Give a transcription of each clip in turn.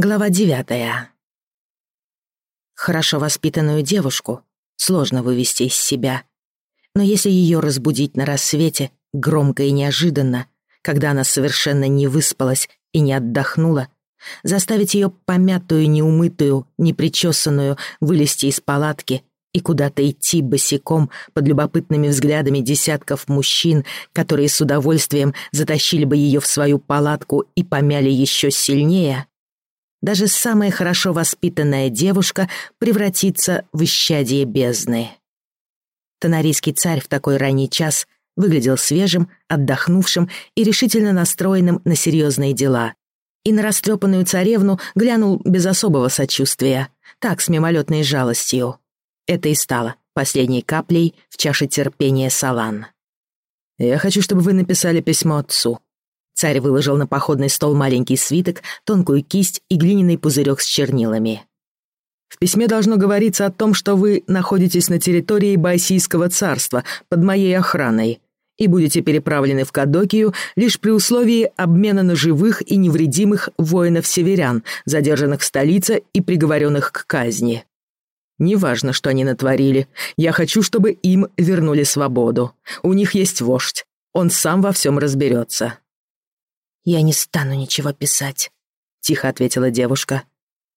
Глава девятая. Хорошо воспитанную девушку сложно вывести из себя. Но если ее разбудить на рассвете, громко и неожиданно, когда она совершенно не выспалась и не отдохнула, заставить ее помятую, неумытую, непричесанную вылезти из палатки и куда-то идти босиком под любопытными взглядами десятков мужчин, которые с удовольствием затащили бы ее в свою палатку и помяли еще сильнее, даже самая хорошо воспитанная девушка превратится в исчадие бездны. Тонарийский царь в такой ранний час выглядел свежим, отдохнувшим и решительно настроенным на серьезные дела. И на растрепанную царевну глянул без особого сочувствия, так, с мимолетной жалостью. Это и стало последней каплей в чаше терпения Салан. «Я хочу, чтобы вы написали письмо отцу», Царь выложил на походный стол маленький свиток, тонкую кисть и глиняный пузырек с чернилами. «В письме должно говориться о том, что вы находитесь на территории Байсийского царства под моей охраной и будете переправлены в Кадокию лишь при условии обмена на живых и невредимых воинов-северян, задержанных в столице и приговоренных к казни. Неважно, что они натворили, я хочу, чтобы им вернули свободу. У них есть вождь, он сам во всем разберется». «Я не стану ничего писать», — тихо ответила девушка.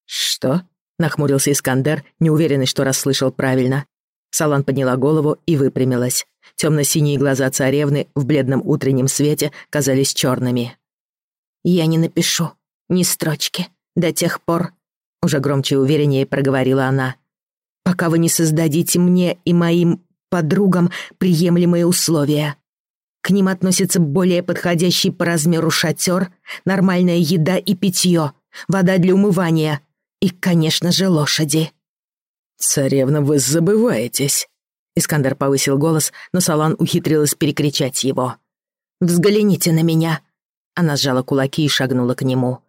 «Что?» — нахмурился Искандер, неуверенный, что расслышал правильно. Салан подняла голову и выпрямилась. Темно-синие глаза царевны в бледном утреннем свете казались черными. «Я не напишу ни строчки до тех пор», — уже громче и увереннее проговорила она, «пока вы не создадите мне и моим подругам приемлемые условия. К ним относятся более подходящий по размеру шатер, нормальная еда и питье, вода для умывания и, конечно же, лошади. «Царевна, вы забываетесь!» Искандер повысил голос, но Салан ухитрилась перекричать его. «Взгляните на меня!» Она сжала кулаки и шагнула к нему.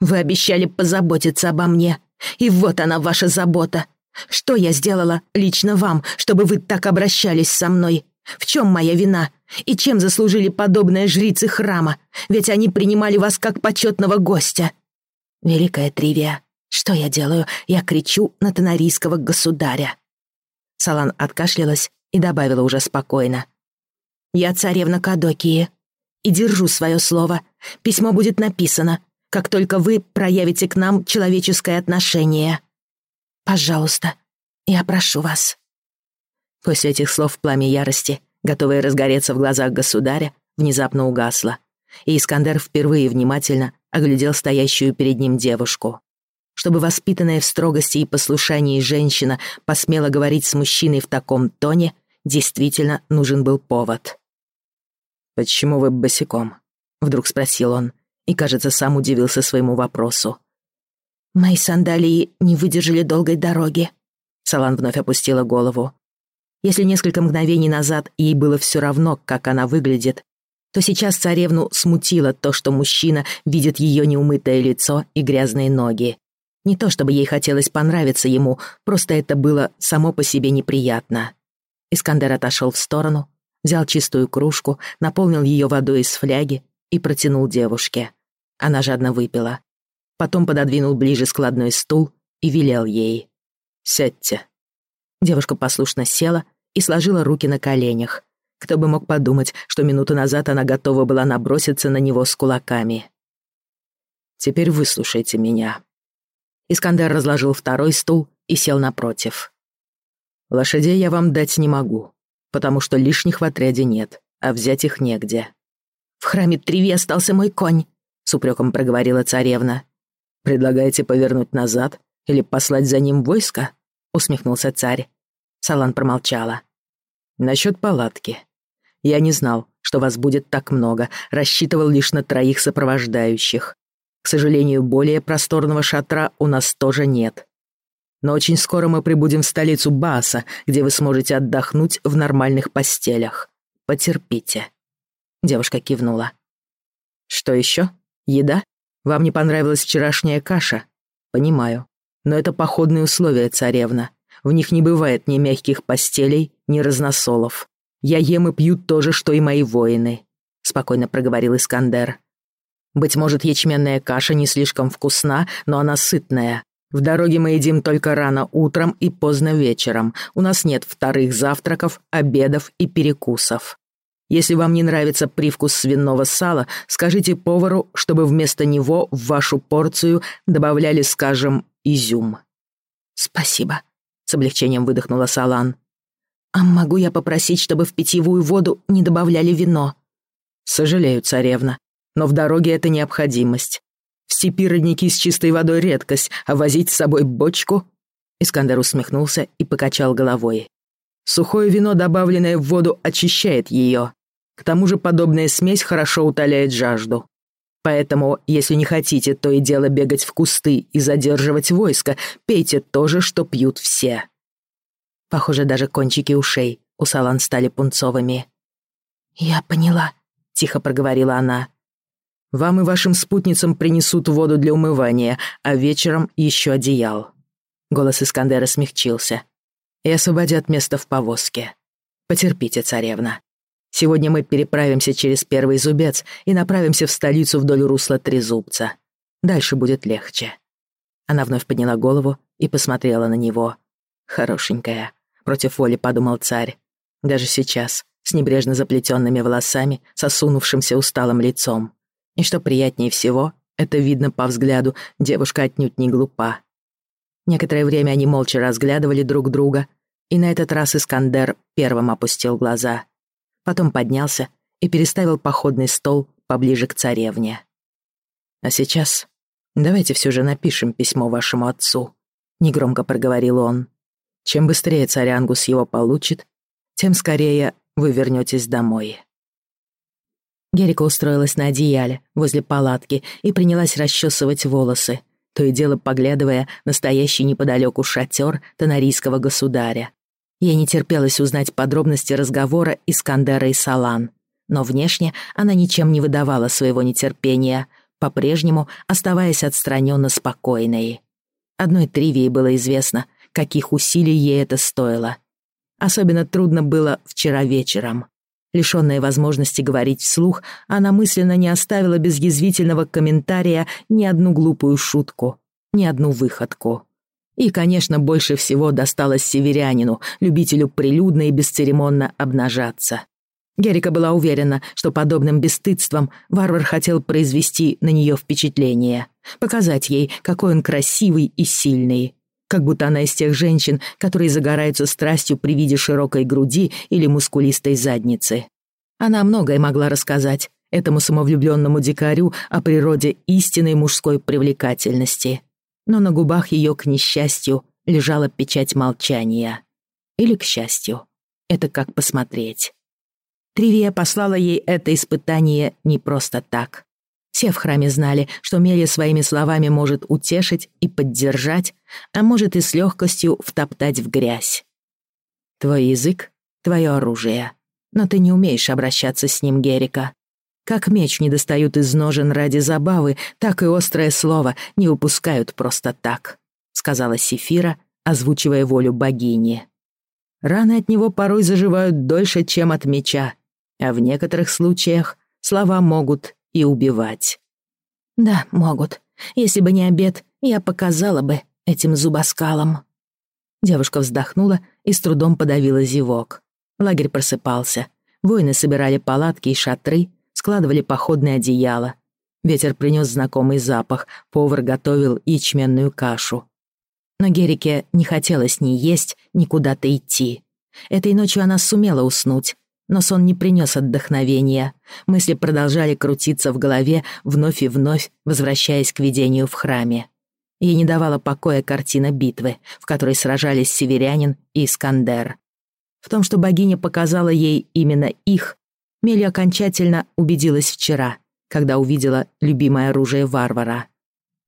«Вы обещали позаботиться обо мне, и вот она, ваша забота. Что я сделала лично вам, чтобы вы так обращались со мной? В чем моя вина? И чем заслужили подобные жрицы храма? Ведь они принимали вас как почетного гостя. Великая Тривия. Что я делаю? Я кричу на тонарийского государя. Салан откашлялась и добавила уже спокойно. Я царевна Кадокии. И держу свое слово. Письмо будет написано, как только вы проявите к нам человеческое отношение. Пожалуйста, я прошу вас. После этих слов пламя ярости, готовое разгореться в глазах государя, внезапно угасло, и Искандер впервые внимательно оглядел стоящую перед ним девушку. Чтобы воспитанная в строгости и послушании женщина посмела говорить с мужчиной в таком тоне, действительно нужен был повод. «Почему вы босиком?» — вдруг спросил он, и, кажется, сам удивился своему вопросу. «Мои сандалии не выдержали долгой дороги», — Салан вновь опустила голову. Если несколько мгновений назад ей было все равно, как она выглядит, то сейчас царевну смутило то, что мужчина видит ее неумытое лицо и грязные ноги. Не то чтобы ей хотелось понравиться ему, просто это было само по себе неприятно. Искандер отошел в сторону, взял чистую кружку, наполнил ее водой из фляги и протянул девушке. Она жадно выпила. Потом пододвинул ближе складной стул и велел ей. «Сядьте». Девушка послушно села и сложила руки на коленях. Кто бы мог подумать, что минуту назад она готова была наброситься на него с кулаками. «Теперь выслушайте меня». Искандер разложил второй стул и сел напротив. «Лошадей я вам дать не могу, потому что лишних в отряде нет, а взять их негде». «В храме Триви остался мой конь», — с упреком проговорила царевна. «Предлагаете повернуть назад или послать за ним войско?» усмехнулся царь. Салан промолчала. Насчет палатки. Я не знал, что вас будет так много, рассчитывал лишь на троих сопровождающих. К сожалению, более просторного шатра у нас тоже нет. Но очень скоро мы прибудем в столицу Бааса, где вы сможете отдохнуть в нормальных постелях. Потерпите. Девушка кивнула. Что еще? Еда? Вам не понравилась вчерашняя каша? Понимаю. Но это походные условия, царевна. В них не бывает ни мягких постелей, ни разносолов. Я ем и пью то же, что и мои воины», — спокойно проговорил Искандер. Быть может, ячменная каша не слишком вкусна, но она сытная. В дороге мы едим только рано утром и поздно вечером. У нас нет вторых завтраков, обедов и перекусов. Если вам не нравится привкус свиного сала, скажите повару, чтобы вместо него в вашу порцию добавляли, скажем, изюм. Спасибо, с облегчением выдохнула Салан. А могу я попросить, чтобы в питьевую воду не добавляли вино? Сожалею, царевна, но в дороге это необходимость. В степи родники с чистой водой редкость, а возить с собой бочку? Искандер усмехнулся и покачал головой. Сухое вино, добавленное в воду, очищает ее. К тому же подобная смесь хорошо утоляет жажду. Поэтому, если не хотите то и дело бегать в кусты и задерживать войско, пейте то же, что пьют все. Похоже, даже кончики ушей у Салан стали пунцовыми. «Я поняла», — тихо проговорила она. «Вам и вашим спутницам принесут воду для умывания, а вечером еще одеял». Голос Искандера смягчился и освободят место в повозке. Потерпите, царевна. Сегодня мы переправимся через Первый Зубец и направимся в столицу вдоль русла Трезубца. Дальше будет легче». Она вновь подняла голову и посмотрела на него. «Хорошенькая», — против воли подумал царь. Даже сейчас, с небрежно заплетенными волосами, сосунувшимся усталым лицом. И что приятнее всего, это видно по взгляду, девушка отнюдь не глупа. Некоторое время они молча разглядывали друг друга, и на этот раз Искандер первым опустил глаза. Потом поднялся и переставил походный стол поближе к царевне. «А сейчас давайте все же напишем письмо вашему отцу», — негромко проговорил он. «Чем быстрее царь Ангус его получит, тем скорее вы вернетесь домой». Герика устроилась на одеяле возле палатки и принялась расчесывать волосы, то и дело поглядывая на стоящий неподалеку шатер тонарийского государя. Ей не терпелось узнать подробности разговора Искандера и Салан, но внешне она ничем не выдавала своего нетерпения, по-прежнему оставаясь отстраненно спокойной. Одной Тривии было известно, каких усилий ей это стоило. Особенно трудно было вчера вечером. Лишённая возможности говорить вслух, она мысленно не оставила без язвительного комментария ни одну глупую шутку, ни одну выходку. И, конечно, больше всего досталось северянину, любителю прилюдно и бесцеремонно обнажаться. Герика была уверена, что подобным бесстыдством варвар хотел произвести на нее впечатление, показать ей, какой он красивый и сильный. Как будто она из тех женщин, которые загораются страстью при виде широкой груди или мускулистой задницы. Она многое могла рассказать этому самовлюбленному дикарю о природе истинной мужской привлекательности но на губах ее, к несчастью, лежала печать молчания. Или к счастью. Это как посмотреть. Тривия послала ей это испытание не просто так. Все в храме знали, что Мелия своими словами может утешить и поддержать, а может и с легкостью втоптать в грязь. Твой язык — твое оружие, но ты не умеешь обращаться с ним, Герика. Как меч не достают из ножен ради забавы, так и острое слово не упускают просто так», — сказала Сефира, озвучивая волю богини. «Раны от него порой заживают дольше, чем от меча, а в некоторых случаях слова могут и убивать». «Да, могут. Если бы не обед, я показала бы этим зубоскалам». Девушка вздохнула и с трудом подавила зевок. Лагерь просыпался. Воины собирали палатки и шатры, складывали походное одеяло. Ветер принес знакомый запах, повар готовил ячменную кашу. Но Герике не хотелось ни есть, ни куда-то идти. Этой ночью она сумела уснуть, но сон не принес отдохновения. Мысли продолжали крутиться в голове, вновь и вновь возвращаясь к видению в храме. Ей не давала покоя картина битвы, в которой сражались северянин и Искандер. В том, что богиня показала ей именно их, Мели окончательно убедилась вчера, когда увидела любимое оружие варвара.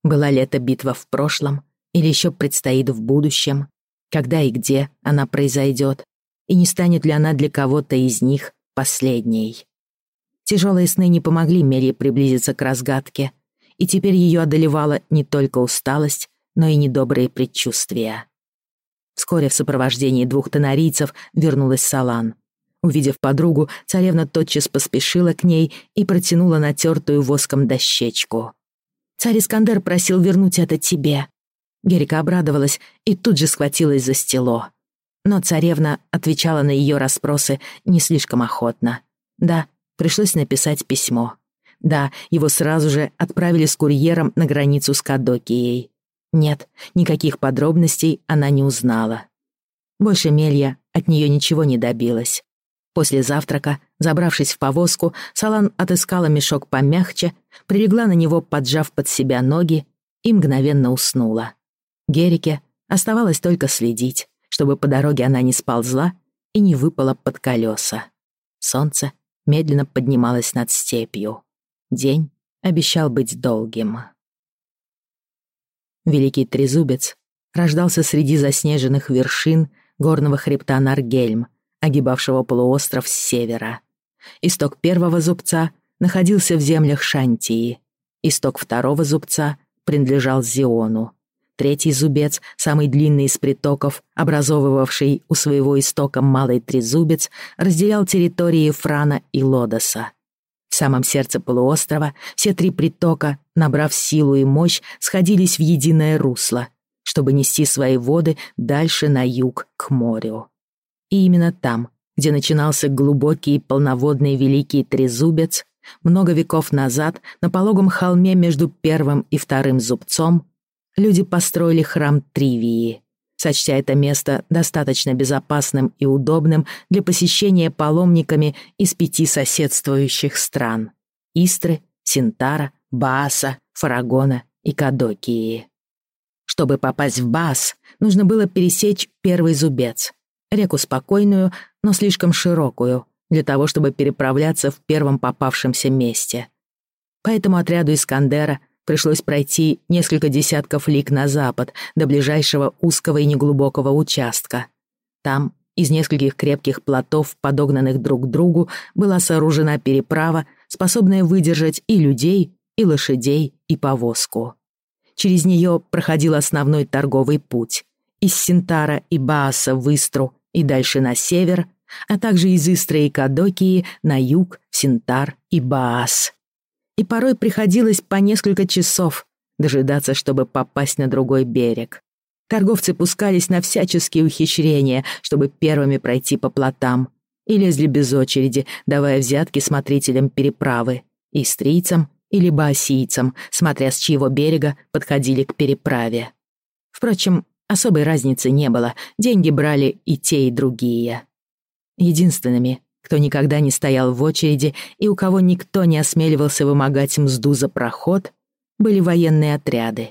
Была ли это битва в прошлом или еще предстоит в будущем? Когда и где она произойдет? И не станет ли она для кого-то из них последней? Тяжелые сны не помогли Мели приблизиться к разгадке, и теперь ее одолевала не только усталость, но и недобрые предчувствия. Вскоре в сопровождении двух тонарийцев вернулась Салан — Увидев подругу, царевна тотчас поспешила к ней и протянула натертую воском дощечку. «Царь Искандер просил вернуть это тебе». Герика обрадовалась и тут же схватилась за стело. Но царевна отвечала на ее расспросы не слишком охотно. Да, пришлось написать письмо. Да, его сразу же отправили с курьером на границу с Кадокией. Нет, никаких подробностей она не узнала. Больше Мелья от нее ничего не добилась. После завтрака, забравшись в повозку, Салан отыскала мешок помягче, прилегла на него, поджав под себя ноги, и мгновенно уснула. Герике оставалось только следить, чтобы по дороге она не сползла и не выпала под колеса. Солнце медленно поднималось над степью. День обещал быть долгим. Великий Трезубец рождался среди заснеженных вершин горного хребта Наргельм, огибавшего полуостров с севера. Исток первого зубца находился в землях Шантии. Исток второго зубца принадлежал Зиону. Третий зубец, самый длинный из притоков, образовывавший у своего истока малый трезубец, разделял территории Франа и Лодоса. В самом сердце полуострова все три притока, набрав силу и мощь, сходились в единое русло, чтобы нести свои воды дальше на юг, к морю. И именно там, где начинался глубокий полноводный Великий Трезубец, много веков назад на пологом холме между первым и вторым зубцом люди построили храм Тривии, сочтя это место достаточно безопасным и удобным для посещения паломниками из пяти соседствующих стран — Истры, Синтара, Бааса, Фарагона и Кадокии. Чтобы попасть в Баас, нужно было пересечь первый зубец, реку спокойную, но слишком широкую, для того, чтобы переправляться в первом попавшемся месте. Поэтому отряду Искандера пришлось пройти несколько десятков лиг на запад, до ближайшего узкого и неглубокого участка. Там из нескольких крепких плотов, подогнанных друг к другу, была сооружена переправа, способная выдержать и людей, и лошадей, и повозку. Через нее проходил основной торговый путь. Из Синтара и Бааса в Истру и дальше на север, а также из Истры и Кадокии на юг, Синтар и Баас и порой приходилось по несколько часов дожидаться, чтобы попасть на другой берег. Торговцы пускались на всяческие ухищрения, чтобы первыми пройти по плотам, и лезли без очереди, давая взятки смотрителям переправы, истрийцам или баосийцам, смотря с чьего берега подходили к переправе. Впрочем, особой разницы не было, деньги брали и те, и другие. Единственными, кто никогда не стоял в очереди и у кого никто не осмеливался вымогать мзду за проход, были военные отряды.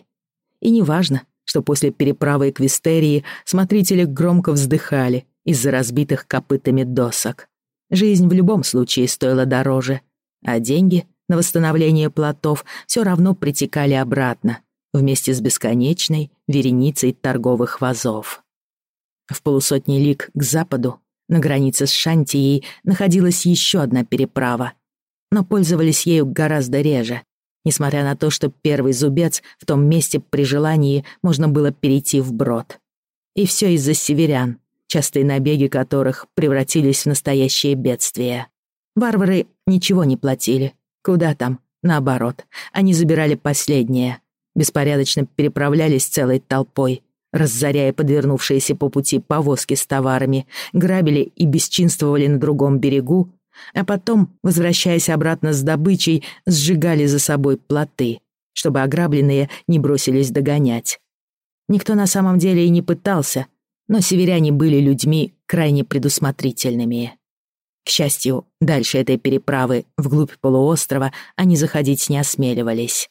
И неважно, что после переправы Эквистерии смотрители громко вздыхали из-за разбитых копытами досок. Жизнь в любом случае стоила дороже, а деньги на восстановление плотов все равно притекали обратно, вместе с бесконечной вереницей торговых вазов. В полусотни лиг к западу на границе с Шантией находилась еще одна переправа, но пользовались ею гораздо реже, несмотря на то, что первый зубец в том месте при желании можно было перейти вброд. И все из-за северян, частые набеги которых превратились в настоящее бедствие. Варвары ничего не платили. Куда там? Наоборот, они забирали последнее. Беспорядочно переправлялись целой толпой, разоряя подвернувшиеся по пути повозки с товарами, грабили и бесчинствовали на другом берегу, а потом, возвращаясь обратно с добычей, сжигали за собой плоты, чтобы ограбленные не бросились догонять. Никто на самом деле и не пытался, но северяне были людьми крайне предусмотрительными. К счастью, дальше этой переправы, вглубь полуострова, они заходить не осмеливались.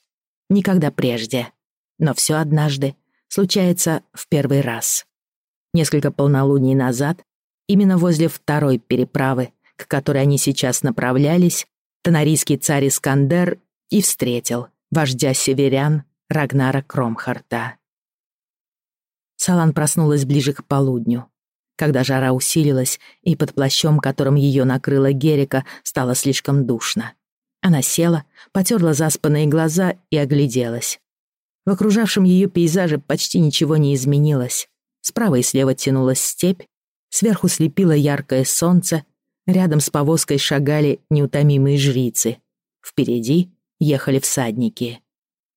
Никогда прежде. Но все однажды случается в первый раз. Несколько полнолуний назад, именно возле второй переправы, к которой они сейчас направлялись, тонарийский царь Искандер и встретил вождя северян Рагнара Кромхарта. Салан проснулась ближе к полудню, когда жара усилилась, и под плащом, которым ее накрыла Герика, стало слишком душно. Она села, потерла заспанные глаза и огляделась. В окружавшем ее пейзаже почти ничего не изменилось. Справа и слева тянулась степь, сверху слепило яркое солнце, Рядом с повозкой шагали неутомимые жрицы. Впереди ехали всадники.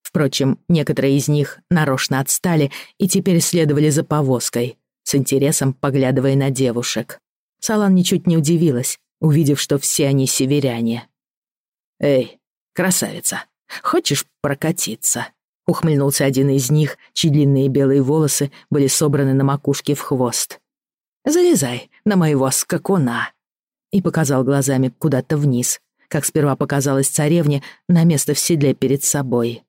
Впрочем, некоторые из них нарочно отстали и теперь следовали за повозкой, с интересом поглядывая на девушек. Салан ничуть не удивилась, увидев, что все они северяне. «Эй, красавица, хочешь прокатиться?» Ухмыльнулся один из них, чьи длинные белые волосы были собраны на макушке в хвост. «Залезай на моего скакуна!» И показал глазами куда-то вниз, как сперва показалось царевне, на место в седле перед собой.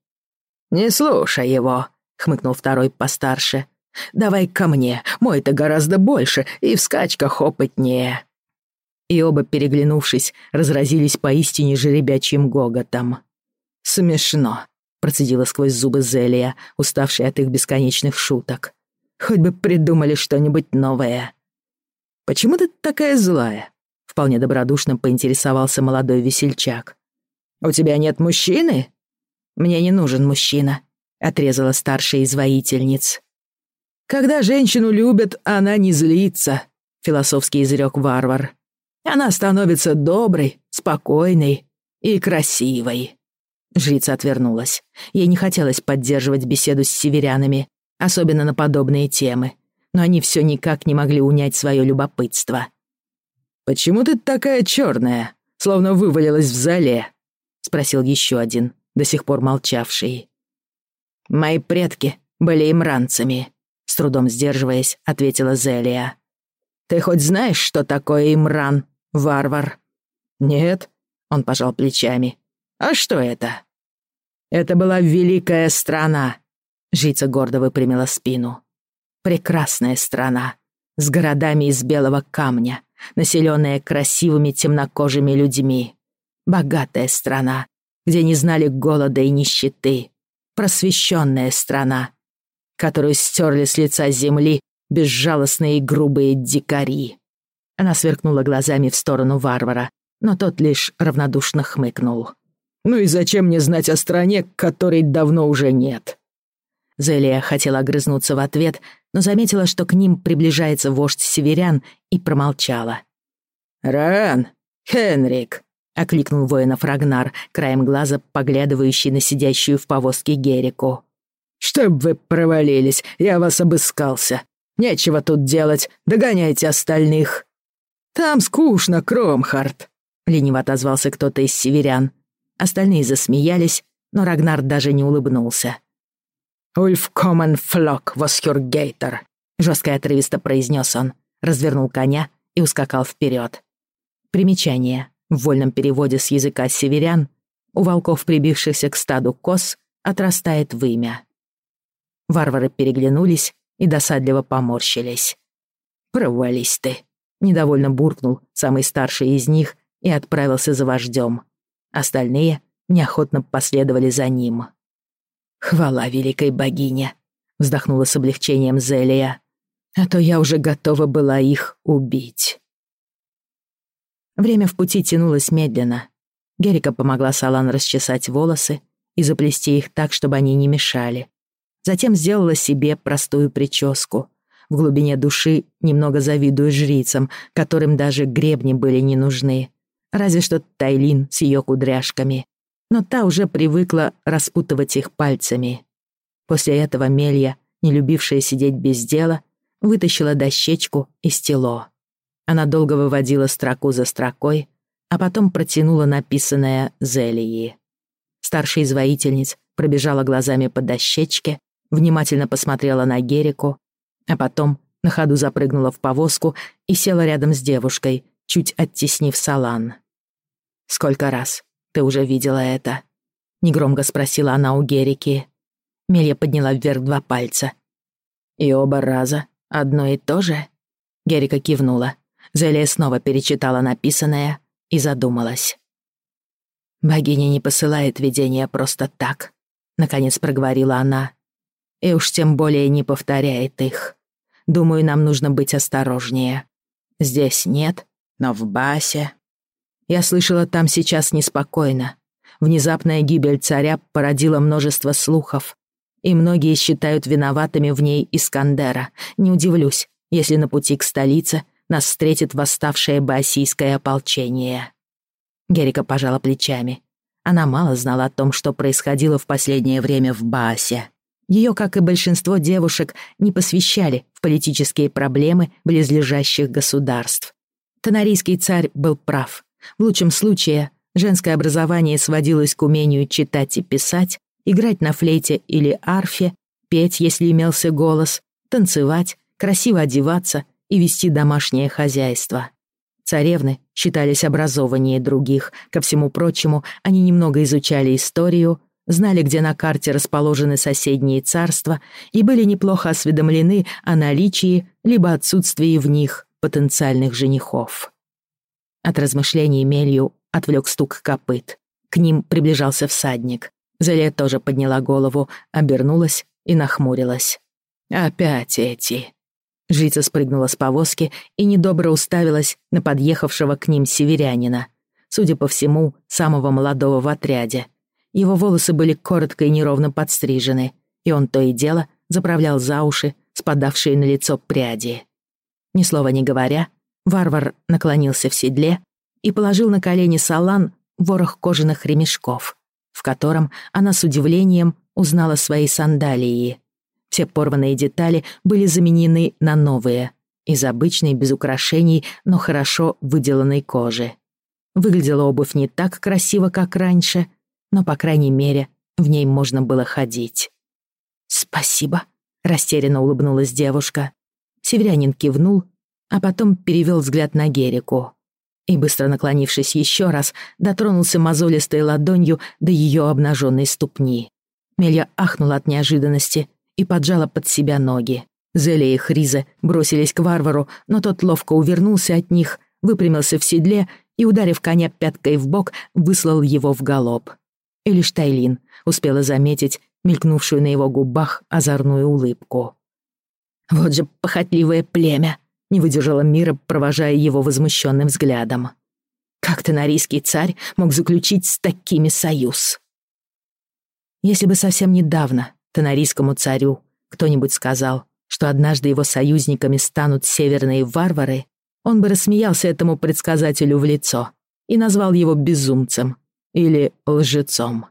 «Не слушай его», — хмыкнул второй постарше. «Давай ко мне, мой-то гораздо больше и в скачках опытнее». И оба, переглянувшись, разразились поистине жеребячьим гоготом. «Смешно», процедила сквозь зубы Зелия, уставшая от их бесконечных шуток. «Хоть бы придумали что-нибудь новое». «Почему ты такая злая?» — вполне добродушно поинтересовался молодой весельчак. «У тебя нет мужчины?» «Мне не нужен мужчина», — отрезала старшая из воительниц. «Когда женщину любят, она не злится», — философски изрек варвар. «Она становится доброй, спокойной и красивой». Жрица отвернулась. Ей не хотелось поддерживать беседу с северянами, особенно на подобные темы. Но они все никак не могли унять свое любопытство. «Почему ты такая черная, словно вывалилась в зале?» — спросил еще один, до сих пор молчавший. «Мои предки были имранцами», — с трудом сдерживаясь, ответила Зелия. «Ты хоть знаешь, что такое имран, варвар?» «Нет», — он пожал плечами. А что это? Это была великая страна. Жица гордо выпрямила спину. Прекрасная страна. С городами из белого камня, населенная красивыми темнокожими людьми. Богатая страна, где не знали голода и нищеты. Просвещенная страна, которую стерли с лица земли безжалостные и грубые дикари. Она сверкнула глазами в сторону варвара, но тот лишь равнодушно хмыкнул. Ну и зачем мне знать о стране, которой давно уже нет?» Зелия хотела огрызнуться в ответ, но заметила, что к ним приближается вождь северян, и промолчала. «Ран! Хенрик!» — окликнул воинов Рагнар, краем глаза поглядывающий на сидящую в повозке Герику. «Чтоб вы провалились, я вас обыскался. Нечего тут делать, догоняйте остальных». «Там скучно, Кромхард», — лениво отозвался кто-то из северян. Остальные засмеялись, но Рагнар даже не улыбнулся. «Ульф комен флок, восхюргейтер», — жестко и отрывисто произнес он, развернул коня и ускакал вперед. Примечание. В вольном переводе с языка северян у волков, прибившихся к стаду коз, отрастает вымя. Варвары переглянулись и досадливо поморщились. «Провались ты», — недовольно буркнул самый старший из них и отправился за вождем. Остальные неохотно последовали за ним. «Хвала великой богине!» — вздохнула с облегчением Зелия. «А то я уже готова была их убить». Время в пути тянулось медленно. Герика помогла Салан расчесать волосы и заплести их так, чтобы они не мешали. Затем сделала себе простую прическу. В глубине души немного завидую жрицам, которым даже гребни были не нужны. Разве что Тайлин с ее кудряшками. Но та уже привыкла распутывать их пальцами. После этого Мелья, не любившая сидеть без дела, вытащила дощечку и стело. Она долго выводила строку за строкой, а потом протянула написанное Зелии. Старшая из пробежала глазами по дощечке, внимательно посмотрела на Герику, а потом на ходу запрыгнула в повозку и села рядом с девушкой, чуть оттеснив Салан. «Сколько раз ты уже видела это?» — негромко спросила она у Герики. Мелья подняла вверх два пальца. «И оба раза одно и то же?» Герика кивнула. Зелия снова перечитала написанное и задумалась. «Богиня не посылает видения просто так», — наконец проговорила она. «И уж тем более не повторяет их. Думаю, нам нужно быть осторожнее. Здесь нет, но в Басе я слышала, там сейчас неспокойно. Внезапная гибель царя породила множество слухов, и многие считают виноватыми в ней Искандера. Не удивлюсь, если на пути к столице нас встретит восставшее баосийское ополчение. Герика пожала плечами. Она мало знала о том, что происходило в последнее время в Баасе. Ее, как и большинство девушек, не посвящали в политические проблемы близлежащих государств. Тонарийский царь был прав. В лучшем случае женское образование сводилось к умению читать и писать, играть на флейте или арфе, петь, если имелся голос, танцевать, красиво одеваться и вести домашнее хозяйство. Царевны считались образованнее других. Ко всему прочему, они немного изучали историю, знали, где на карте расположены соседние царства и были неплохо осведомлены о наличии либо отсутствии в них потенциальных женихов. От размышлений Мелью отвлек стук копыт. К ним приближался всадник. Зелия тоже подняла голову, обернулась и нахмурилась. «Опять эти!» Жрица спрыгнула с повозки и недобро уставилась на подъехавшего к ним северянина. Судя по всему, самого молодого в отряде — его волосы были коротко и неровно подстрижены, и он то и дело заправлял за уши спадавшие на лицо пряди. Ни слова не говоря, варвар наклонился в седле и положил на колени салан ворох кожаных ремешков, в котором она с удивлением узнала свои сандалии. Все порванные детали были заменены на новые, из обычной, без украшений, но хорошо выделанной кожи. Выглядела обувь не так красиво, как раньше — но, по крайней мере, в ней можно было ходить. «Спасибо», — растерянно улыбнулась девушка. Северянин кивнул, а потом перевел взгляд на Герику. И, быстро наклонившись еще раз, дотронулся мозолистой ладонью до ее обнаженной ступни. Мелья ахнула от неожиданности и поджала под себя ноги. Зелия и Хриза бросились к варвару, но тот ловко увернулся от них, выпрямился в седле и, ударив коня пяткой в бок, выслал его в галоп. И лишь Тайлин успела заметить мелькнувшую на его губах озорную улыбку. «Вот же похотливое племя!» — не выдержала Мира, провожая его возмущенным взглядом. «Как тонарийский царь мог заключить с такими союз?» Если бы совсем недавно тонарийскому царю кто-нибудь сказал, что однажды его союзниками станут северные варвары, он бы рассмеялся этому предсказателю в лицо и назвал его безумцем, или лжецом.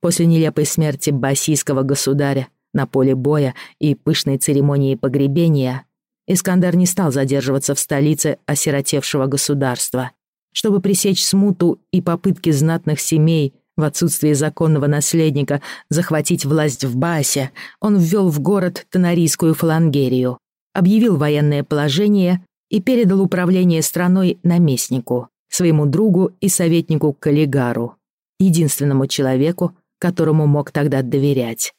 После нелепой смерти басийского государя на поле боя и пышной церемонии погребения Искандер не стал задерживаться в столице осиротевшего государства. Чтобы пресечь смуту и попытки знатных семей в отсутствие законного наследника захватить власть в Баасе, он ввел в город Тонарийскую фалангерию, объявил военное положение и передал управление страной наместнику своему другу и советнику Каллигару, единственному человеку, которому мог тогда доверять.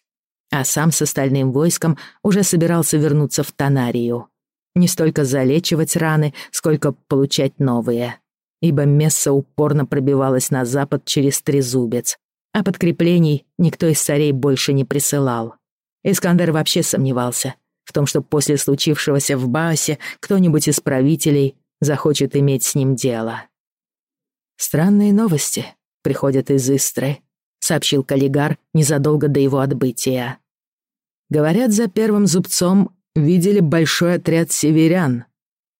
А сам с остальным войском уже собирался вернуться в Тонарию. Не столько залечивать раны, сколько получать новые. Ибо Месса упорно пробивалась на запад через Трезубец, а подкреплений никто из царей больше не присылал. Искандер вообще сомневался в том, что после случившегося в Баасе кто-нибудь из правителей захочет иметь с ним дело. «Странные новости приходят из Истры», — сообщил Каллигар незадолго до его отбытия. «Говорят, за первым зубцом видели большой отряд северян.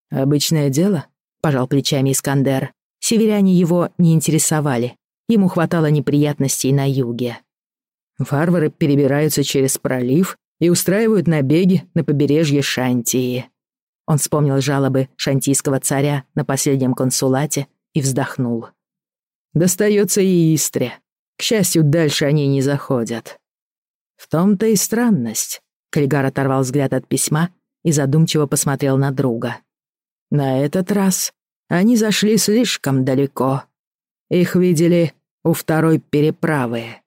Обычное дело?» — пожал плечами Искандер. Северяне его не интересовали. Ему хватало неприятностей на юге. Варвары перебираются через пролив и устраивают набеги на побережье Шантии. Он вспомнил жалобы шантийского царя на последнем консулате и вздохнул. Достается и Истре. К счастью, дальше они не заходят. В том-то и странность. Каллигар оторвал взгляд от письма и задумчиво посмотрел на друга. На этот раз они зашли слишком далеко. Их видели у второй переправы.